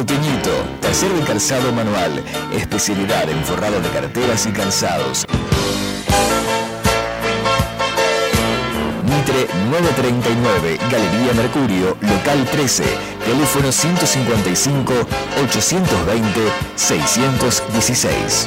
Porteñito, taller de calzado manual, especialidad en forrado de carteras y calzados. Mitre 939, Galería Mercurio, local 13, teléfono 155-820-616.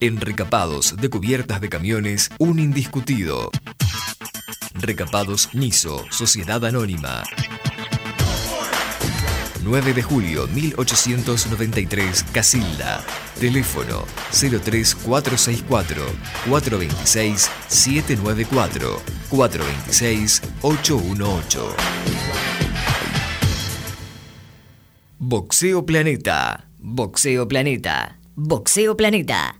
En recapados de cubiertas de camiones, un indiscutido. Recapados Niso, Sociedad Anónima. 9 de julio 1893, Casilda. Teléfono 03464 426 794 426 818. Boxeo Planeta. Boxeo Planeta. Boxeo Planeta.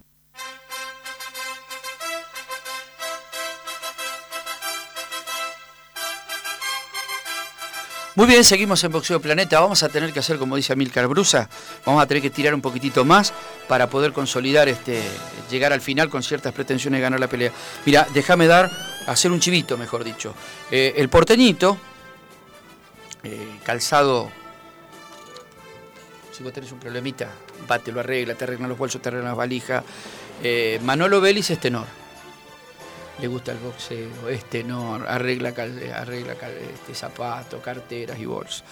Muy bien, seguimos en Boxeo Planeta. Vamos a tener que hacer, como dice Amilcar Brusa, vamos a tener que tirar un poquitito más para poder consolidar, este, llegar al final con ciertas pretensiones de ganar la pelea. Mira, déjame dar, hacer un chivito, mejor dicho. Eh, el porteñito, eh, calzado, si vos tenés un problemita, bate, lo arregla, te arreglan los bolsos, te arreglan las valijas. Eh, Manolo Vélez es tenor le gusta el boxeo, este no, arregla, arregla este, zapatos, carteras y bolsas.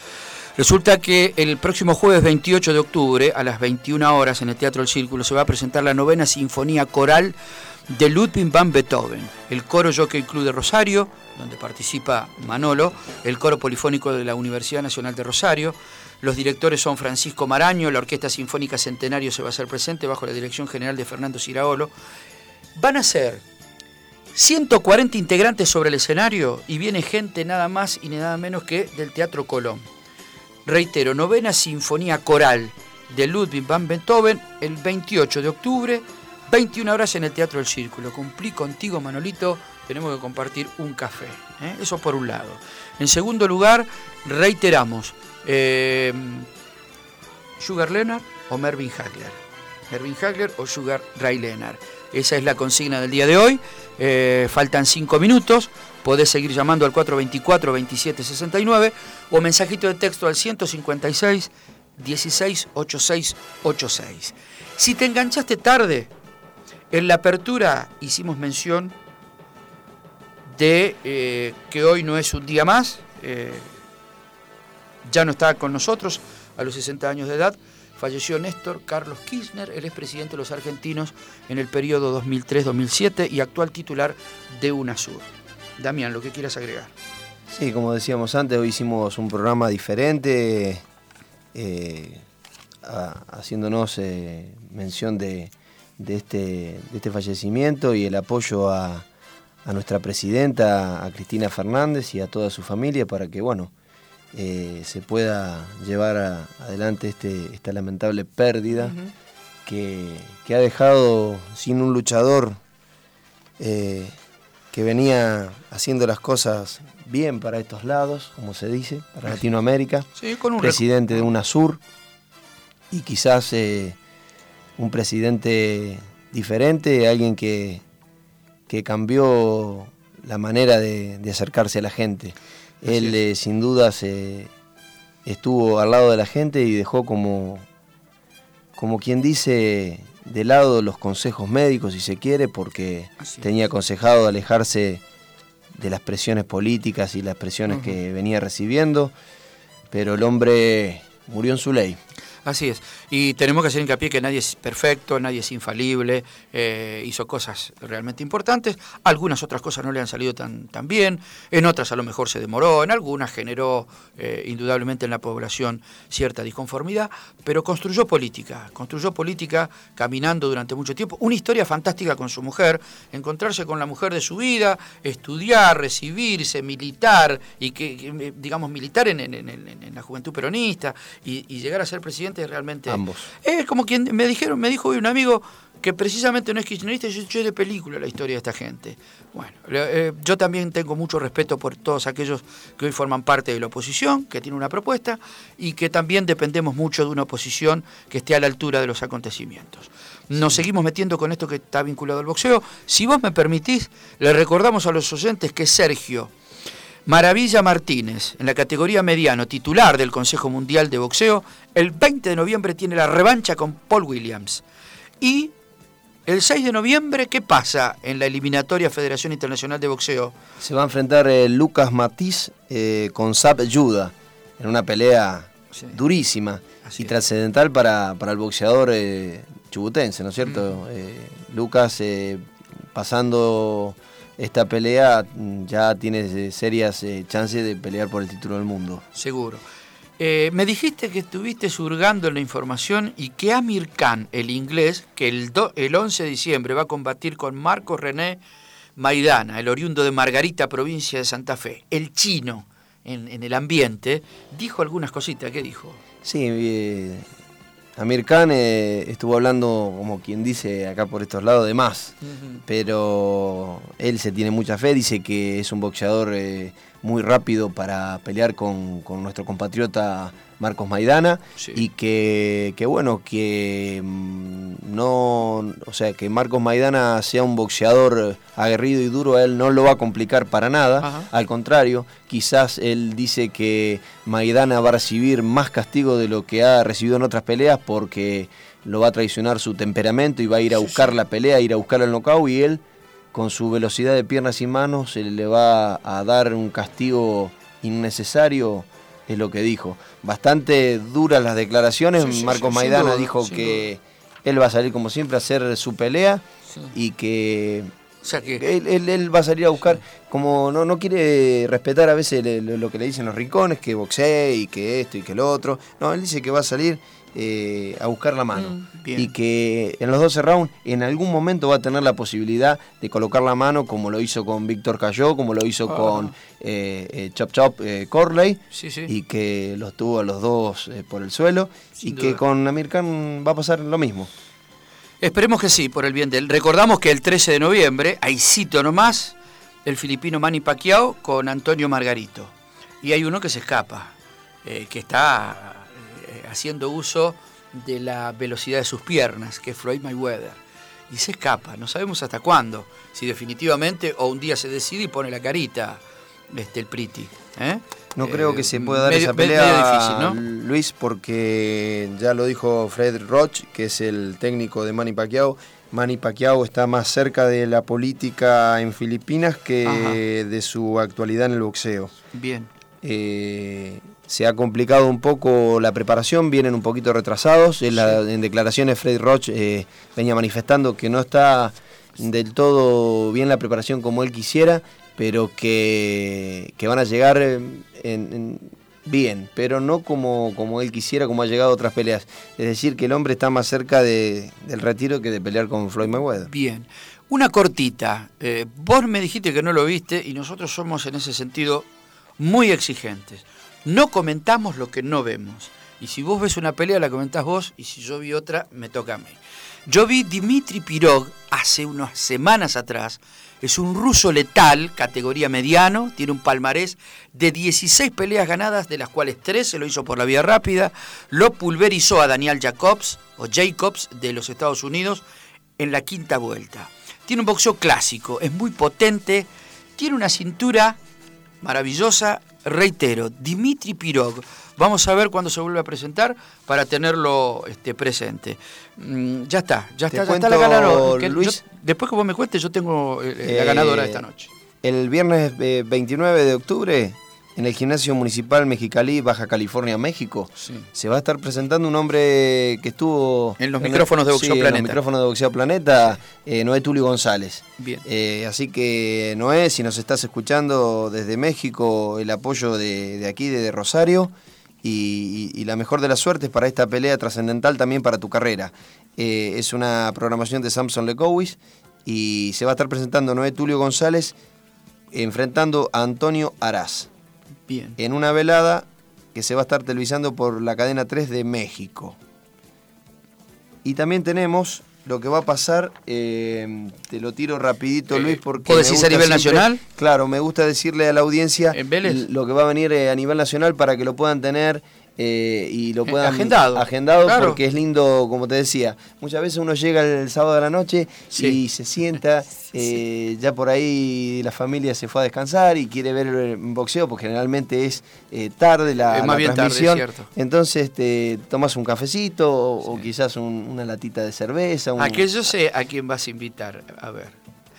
Resulta que el próximo jueves 28 de octubre, a las 21 horas, en el Teatro del Círculo, se va a presentar la novena Sinfonía Coral de Ludwig van Beethoven, el coro Jockey Club de Rosario, donde participa Manolo, el coro polifónico de la Universidad Nacional de Rosario. Los directores son Francisco Maraño, la Orquesta Sinfónica Centenario se va a hacer presente bajo la dirección general de Fernando Ciraolo. Van a ser 140 integrantes sobre el escenario y viene gente nada más y nada menos que del Teatro Colón. Reitero, novena Sinfonía Coral de Ludwig van Beethoven el 28 de octubre, 21 horas en el Teatro del Círculo. Cumplí contigo, Manolito, tenemos que compartir un café. ¿eh? Eso por un lado. En segundo lugar, reiteramos, eh, Sugar Leonard o Mervyn Hagler. Mervyn Hagler o Sugar Ray Leonard. Esa es la consigna del día de hoy. Eh, faltan cinco minutos. Podés seguir llamando al 424-2769 o mensajito de texto al 156 168686. Si te enganchaste tarde, en la apertura hicimos mención de eh, que hoy no es un día más. Eh, ya no está con nosotros a los 60 años de edad falleció Néstor Carlos Kirchner, él es presidente de los argentinos en el periodo 2003-2007 y actual titular de UNASUR. Damián, lo que quieras agregar. Sí, como decíamos antes, hoy hicimos un programa diferente, eh, haciéndonos eh, mención de, este, de, este, fallecimiento y el apoyo a, a nuestra presidenta, a Cristina Fernández y a toda su familia para que, bueno, eh, se pueda llevar adelante este, esta lamentable pérdida que, ha dejado sin un luchador eh, que venía haciendo las cosas bien para estos lados, como se dice, para Latinoamérica, (laughs) presidente de UNASUR y quizás eh, un presidente diferente, alguien que, que cambió la manera de acercarse a la gente. Él eh, sin duda se estuvo al lado de la gente y dejó como, como quien dice, de lado los consejos médicos, si se quiere, porque tenía aconsejado alejarse de las presiones políticas y las presiones que venía recibiendo, pero el hombre murió en su ley. Así es. Y tenemos que hacer hincapié que nadie es perfecto, nadie es infalible, eh, hizo cosas realmente importantes, algunas otras cosas no le han salido tan, bien, en otras a lo mejor se demoró, en algunas generó eh, indudablemente en la población cierta disconformidad, pero construyó política, construyó política caminando durante mucho tiempo, una historia fantástica con su mujer, encontrarse con la mujer de su vida, estudiar, recibirse, militar, y que, digamos, militar en, la juventud peronista, y llegar a ser presidente realmente... Ambos. Es como quien me dijeron, me dijo hoy un amigo que precisamente no es kirchnerista, yo, yo es de película la historia de esta gente. Bueno, eh, yo también tengo mucho respeto por todos aquellos que hoy forman parte de la oposición, que tiene una propuesta, y que también dependemos mucho de una oposición que esté a la altura de los acontecimientos. Nos seguimos metiendo con esto que está vinculado al boxeo. Si vos me permitís, le recordamos a los oyentes que Sergio Maravilla Martínez, en la categoría mediano, titular del Consejo Mundial de Boxeo, el 20 de noviembre tiene la revancha con Paul Williams. Y el 6 de noviembre, ¿qué pasa en la eliminatoria Federación Internacional de Boxeo? Se va a enfrentar eh, Lucas Matiz eh, con Zap Yuda en una pelea Sí. durísima Así y es. trascendental para, para el boxeador eh, chubutense, ¿no es cierto? Eh, Lucas, pasando esta pelea, ya tiene eh, serias eh, chances de pelear por el título del mundo. Seguro. Eh, me dijiste que estuviste surgando en la información y que Amir Khan, el inglés, que el, do- el 11 de diciembre va a combatir con Marco René Maidana, el oriundo de Margarita, provincia de Santa Fe, el chino en, en el ambiente, dijo algunas cositas. ¿Qué dijo? Sí, eh, Amir Khan eh, estuvo hablando, como quien dice acá por estos lados, de más. pero él se tiene mucha fe, dice que es un boxeador eh, muy rápido para pelear con, con nuestro compatriota Marcos Maidana Sí. y que, que bueno, que mm, no, o sea, que Marcos Maidana sea un boxeador aguerrido y duro, a él no lo va a complicar para nada, Ajá. al contrario, quizás él dice que Maidana va a recibir más castigo de lo que ha recibido en otras peleas porque lo va a traicionar su temperamento y va a ir a buscar la pelea, ir a buscar el knockout y él con su velocidad de piernas y manos se le va a dar un castigo innecesario, es lo que dijo. Bastante duras las declaraciones, Sí, sí, Marcos sí, Maidana duda, dijo que él va a salir como siempre a hacer su pelea y que O sea que él, él- él va a salir a buscar, como no, no quiere respetar a veces le- lo que le dicen los rincones, que boxee y que esto y que lo otro. No, él dice que va a salir eh, a buscar la mano. Mm, bien. y que en los 12 rounds en algún momento va a tener la posibilidad de colocar la mano como lo hizo con Víctor Cayó, como lo hizo Ah. con eh, eh, Chop Chop eh, Corley. Sí, sí. Y que los tuvo a los dos eh, por el suelo. Sin y que con Amir Khan va a pasar lo mismo. Esperemos que sí, por el bien de él. Recordamos que el 13 de noviembre, hay sitio nomás, el filipino Manny Pacquiao con Antonio Margarito. Y hay uno que se escapa, eh, que está haciendo uso de la velocidad de sus piernas, que es Floyd Mayweather. Y se escapa, no sabemos hasta cuándo, si definitivamente o un día se decide y pone la carita este, el Priti. ¿eh? No Eh, creo que se pueda dar medio- esa pelea, medio difícil, ¿no? Luis, porque ya lo dijo Fred Roch, que es el técnico de Manny Pacquiao. Manny Pacquiao está más cerca de la política en Filipinas que Ajá. de su actualidad en el boxeo. Bien. Eh, se ha complicado un poco la preparación, vienen un poquito retrasados. En, la- en declaraciones Fred Roch eh, venía manifestando que no está del todo bien la preparación como él quisiera, pero que, que van a llegar eh, en- en- bien, pero no como, como él quisiera, como ha llegado a otras peleas. Es decir, que el hombre está más cerca de- del retiro que de pelear con Floyd Mayweather. Bien. Una cortita. Eh, vos me dijiste que no lo viste y nosotros somos en ese sentido muy exigentes. No comentamos lo que no vemos. Y si vos ves una pelea, la comentás vos, y si yo vi otra, me toca a mí. Yo vi Dimitri Pirog hace unas semanas atrás. Es un ruso letal, categoría mediano, tiene un palmarés de 16 peleas ganadas, de las cuales 3 se lo hizo por la vía rápida. Lo pulverizó a Daniel Jacobs, o Jacobs, de los Estados Unidos, en la quinta vuelta. Tiene un boxeo clásico, es muy potente, tiene una cintura maravillosa, reitero, Dimitri Pirog. Vamos a ver cuándo se vuelve a presentar para tenerlo este, presente. Mm, ya está, ya está, ya está la ganadora. Que Luis. yo- después que vos me cuentes, yo tengo eh, la Eh, ganadora de esta noche. El viernes eh, 29 de octubre, en el Gimnasio Municipal Mexicalí, Baja California, México, Sí. se va a estar presentando un hombre que estuvo... En los el- micrófonos de Boxeo sí, en Planeta. los micrófonos de Boxeo Planeta, eh, Noé Tulio González. Bien. Eh, así que, Noé, si nos estás escuchando desde México, el apoyo de, de aquí, de Rosario, y, y- y la mejor de las suertes para esta pelea trascendental también para tu carrera. Eh, es una programación de Samson Lecowis y se va a estar presentando Noé Tulio González enfrentando a Antonio Arás Bien. en una velada que se va a estar televisando por la cadena 3 de México. Y también tenemos lo que va a pasar, eh, te lo tiro rapidito Eh, Luis, porque... ¿vos me decís gusta a nivel nacional? Claro, me gusta decirle a la audiencia ¿En Vélez? l- lo que va a venir eh, a nivel nacional para que lo puedan tener eh, y lo Eh, puedan... agendado. Agendado Claro. porque es lindo, como te decía. Muchas veces uno llega el sábado de la noche Sí. y se sienta, (laughs) eh, ya por ahí la familia se fue a descansar y quiere ver eh, boxeo, porque generalmente es eh, tarde la, Es más la bien tarde, es transmisión. cierto. Entonces te tomas un cafecito o, o quizás un- una latita de cerveza. un- A que yo sé a quién vas a invitar. A ver.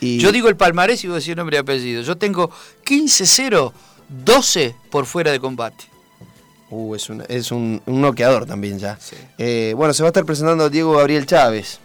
y- Yo digo el palmarés y vos decís nombre y apellido. Yo tengo 15-0, 12 por fuera de combate. Uh, es un, es un, un noqueador también ya. Sí. Eh, bueno, se va a estar presentando Diego Gabriel Chávez.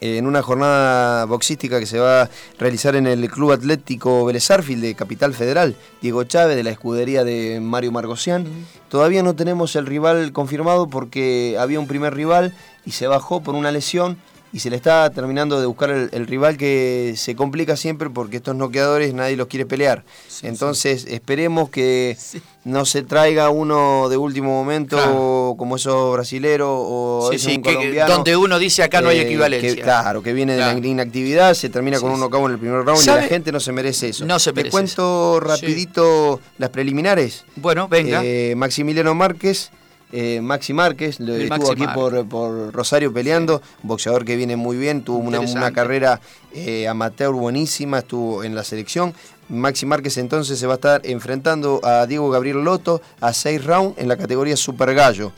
Eh, en una jornada boxística que se va a realizar en el Club Atlético Vélez de Capital Federal. Diego Chávez de la escudería de Mario Margocián. Todavía no tenemos el rival confirmado porque había un primer rival y se bajó por una lesión y se le está terminando de buscar el, el rival que se complica siempre porque estos noqueadores nadie los quiere pelear. Entonces esperemos que no se traiga uno de último momento Claro. como esos brasileros o Sí, es sí, un que- colombiano. donde uno dice acá no hay Eh, equivalencia. que- claro, que viene de la inactividad, se termina con un knockout en el primer round y la gente no se merece eso. No se Te merece cuento eso. rapidito las preliminares. Bueno, venga. Eh, Maximiliano Márquez, eh, Maxi Márquez, lo El estuvo Maxi aquí por, por Rosario peleando, un boxeador que viene muy bien, tuvo una, carrera eh, amateur buenísima, estuvo en la selección. Maxi Márquez entonces se va a estar enfrentando a Diego Gabriel Loto a 6 rounds en la categoría Super Gallo.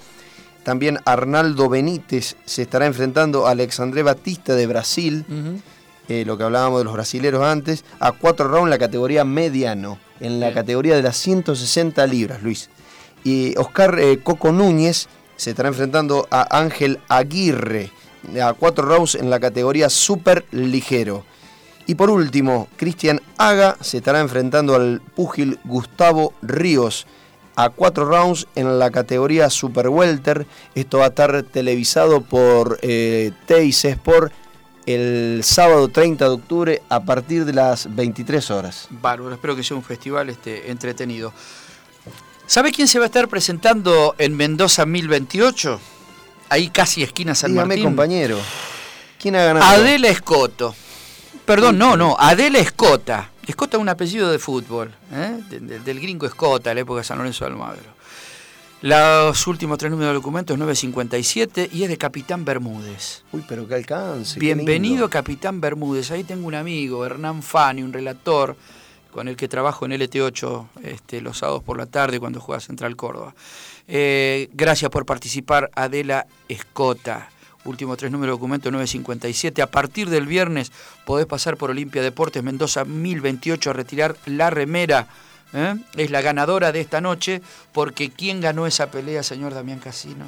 También Arnaldo Benítez se estará enfrentando a Alexandre Batista de Brasil eh, lo que hablábamos de los brasileros antes, a cuatro rounds en la categoría mediano, en la Bien. categoría de las 160 libras, Luis. Y Oscar eh, Coco Núñez se estará enfrentando a Ángel Aguirre, a cuatro rounds en la categoría super ligero. Y por último, Cristian Haga se estará enfrentando al púgil Gustavo Ríos a cuatro rounds en la categoría Super Welter. Esto va a estar televisado por eh, Sport el sábado 30 de octubre a partir de las 23 horas. Bárbaro, espero que sea un festival este, entretenido. ¿Sabe quién se va a estar presentando en Mendoza 1028? Ahí casi esquina San Dígame, Martín. compañero, ¿quién ha ganado? Adela Escoto. Perdón, no, no, Adela Escota. Escota es un apellido de fútbol, ¿eh? De- de- del gringo Escota, de la época de San Lorenzo de Almagro. Los últimos tres números del documento es 957 y es de Capitán Bermúdez. Uy, pero qué alcance. Bienvenido. Capitán Bermúdez. Ahí tengo un amigo, Hernán Fani, un relator con el que trabajo en LT8 este, los sábados por la tarde cuando juega Central Córdoba. Eh, gracias por participar, Adela Escota. Último tres números de documento 957. A partir del viernes podés pasar por Olimpia Deportes Mendoza 1028 a retirar la remera. ¿eh? Es la ganadora de esta noche porque ¿quién ganó esa pelea, señor Damián Casino?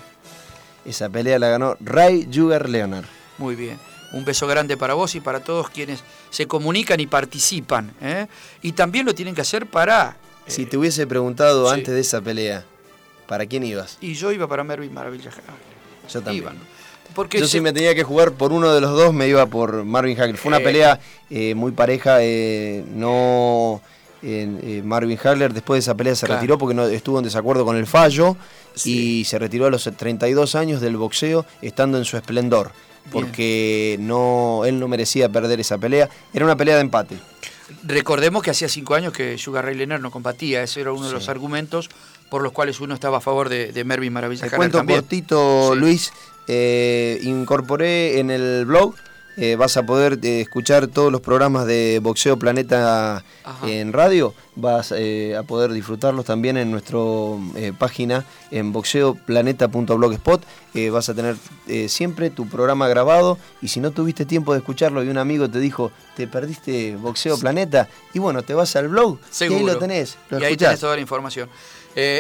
Esa pelea la ganó Ray Juger Leonard. Muy bien. Un beso grande para vos y para todos quienes se comunican y participan. ¿eh? Y también lo tienen que hacer para... eh, Si te hubiese preguntado sí. antes de esa pelea, ¿para quién ibas? Y yo iba para Mervyn Maravilla. Yo también. Iban. Porque Yo se- si me tenía que jugar por uno de los dos, me iba por Marvin Hagler. Fue una Eh. pelea eh, muy pareja, eh, no... en- eh, Marvin Hagler después de esa pelea se Claro. retiró porque no estuvo en desacuerdo con el fallo y se retiró a los 32 años del boxeo estando en su esplendor porque no él no merecía perder esa pelea era una pelea de empate Recordemos que hacía cinco años que Sugar Ray Leonard no combatía. Ese era uno de los argumentos por los cuales uno estaba a favor de, de Mervyn Maravilla Te cuento también. cortito, Sí. Luis. eh, incorporé en el blog eh, vas a poder eh, escuchar todos los programas de Boxeo Planeta Ajá. en radio. Vas eh, a poder disfrutarlos también en nuestra página en boxeoplaneta.blogspot. Vas a tener siempre tu programa grabado y si no tuviste tiempo de escucharlo y un amigo te dijo, te perdiste Boxeo Planeta, y bueno, te vas al blog Seguro. y ahí lo tenés. Lo y ahí tenés toda la información.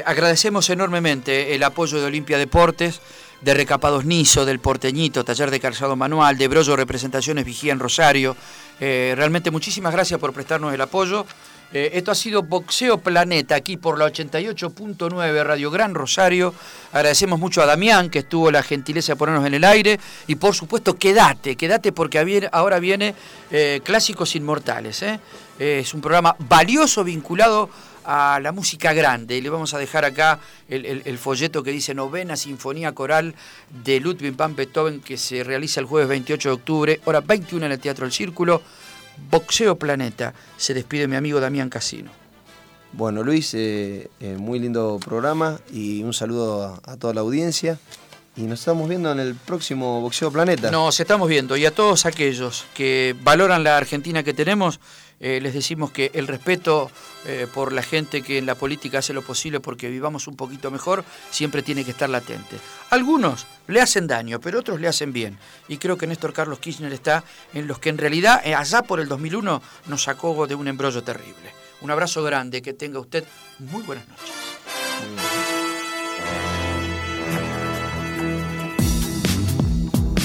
Agradecemos enormemente el apoyo de Olimpia Deportes, de Recapados Niso, del Porteñito, Taller de Calzado Manual, de Brollo Representaciones Vigía en Rosario. Eh, realmente muchísimas gracias por prestarnos el apoyo. Eh, esto ha sido Boxeo Planeta, aquí por la 88.9 Radio Gran Rosario. Agradecemos mucho a Damián, que estuvo la gentileza de ponernos en el aire. Y por supuesto, quédate, quédate porque ahora viene eh, Clásicos Inmortales. es un programa valioso vinculado a la música grande. Y le vamos a dejar acá el, el- el folleto que dice Novena Sinfonía Coral de Ludwig van Beethoven, que se realiza el jueves 28 de octubre, hora 21 en el Teatro El Círculo. Boxeo Planeta. Se despide mi amigo Damián Casino. Bueno, Luis, eh, eh, muy lindo programa y un saludo a, a toda la audiencia. Y nos estamos viendo en el próximo Boxeo Planeta. Nos estamos viendo y a todos aquellos que valoran la Argentina que tenemos, eh, les decimos que el respeto eh, por la gente que en la política hace lo posible porque vivamos un poquito mejor siempre tiene que estar latente. Algunos le hacen daño, pero otros le hacen bien. Y creo que Néstor Carlos Kirchner está en los que en realidad, eh, allá por el 2001, nos sacó de un embrollo terrible. Un abrazo grande, que tenga usted muy buenas noches.